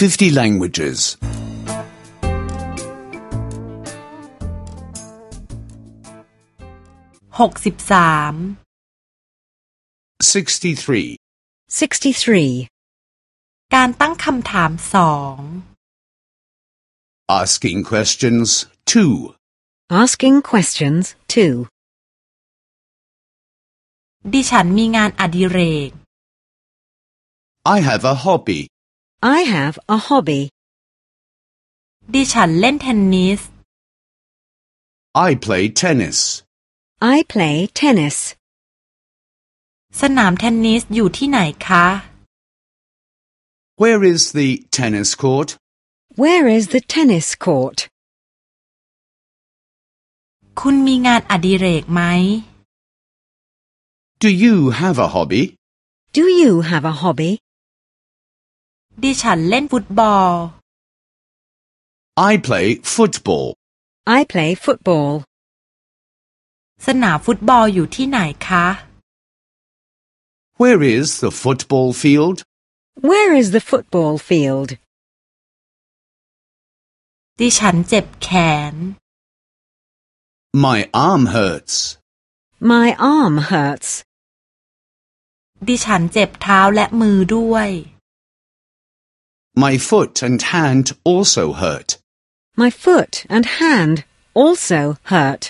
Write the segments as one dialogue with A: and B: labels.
A: 50 languages.
B: หกสิบสาม
A: 63.
C: 63.
B: การตั้งคำถามสอง
A: Asking questions 2.
C: Asking questions 2.
B: ดิฉันมีงานอดิเรก
A: I have a hobby.
C: I have a hobby.
B: ดิฉันเล่นเทนนิส
A: I play tennis.
C: I play tennis.
B: สนามเทนนิสอยู่ที่ไหนคะ
A: Where is the tennis court?
C: Where is the tennis court?
B: คุณมีงานอดิเรกไหม
A: Do you have a hobby?
C: Do you have a hobby?
B: ดิฉันเล่นฟุตบอล
A: I play football.
C: I play football.
B: สนามฟุตบอลอยู่ที่ไหนคะ
A: Where is the football field?
C: Where is the football field?
B: ดิฉันเจ็บแขน
A: My arm hurts.
C: My arm hurts.
B: ดิฉันเจ็บเท้าและมือด้วย
A: My foot and hand also hurt.
C: My foot and hand also hurt.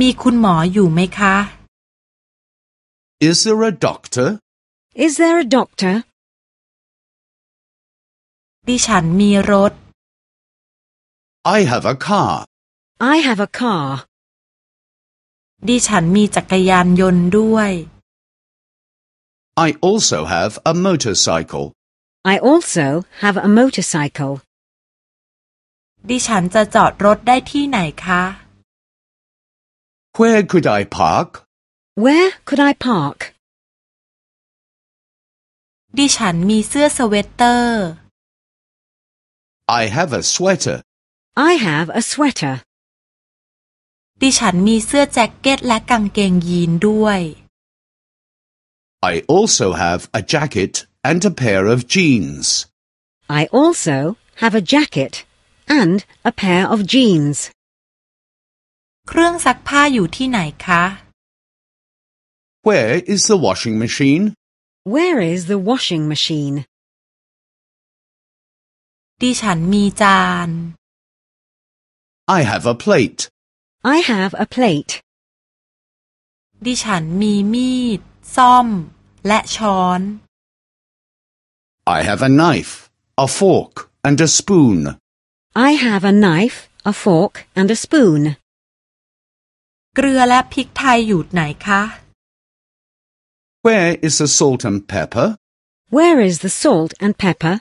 B: มีคุณหมออยู่ไหมคะ
A: Is there a doctor?
C: Is there a doctor?
B: ดิฉันมีรถ
A: I have a car.
C: I have a car.
B: ดิฉันมีจักรยานยนต์ด้วย
A: I also have a motorcycle.
C: I also have a motorcycle.
B: ดิฉันจะจอดรถได้ที่ไหนคะ
A: Where could I park?
C: Where could I park?
B: ดิฉันมีเสื้อสเวตเตอร์
A: I have a sweater.
C: I have a sweater.
B: ดิฉันมีเสื้อแจ็คเก็ตและกางเกงยีนด้วย
A: I also have a jacket and a pair of jeans.
C: I also have a jacket and a pair of jeans.
B: เครื่องซักผ้าอยู่ที่ไหนคะ
A: Where is the washing machine?
C: Where is the washing machine?
B: ดิฉันมีจาน
A: I have a plate.
C: I have a plate.
B: ดิฉันมีมีด ส้อม และช้อน
A: I have a knife, a fork, and a spoon.
C: I have a knife, a fork, and a spoon.
B: เกลือและพริกไทยอยู่ไหนคะ
A: Where is the salt and pepper?
C: Where is the salt and pepper?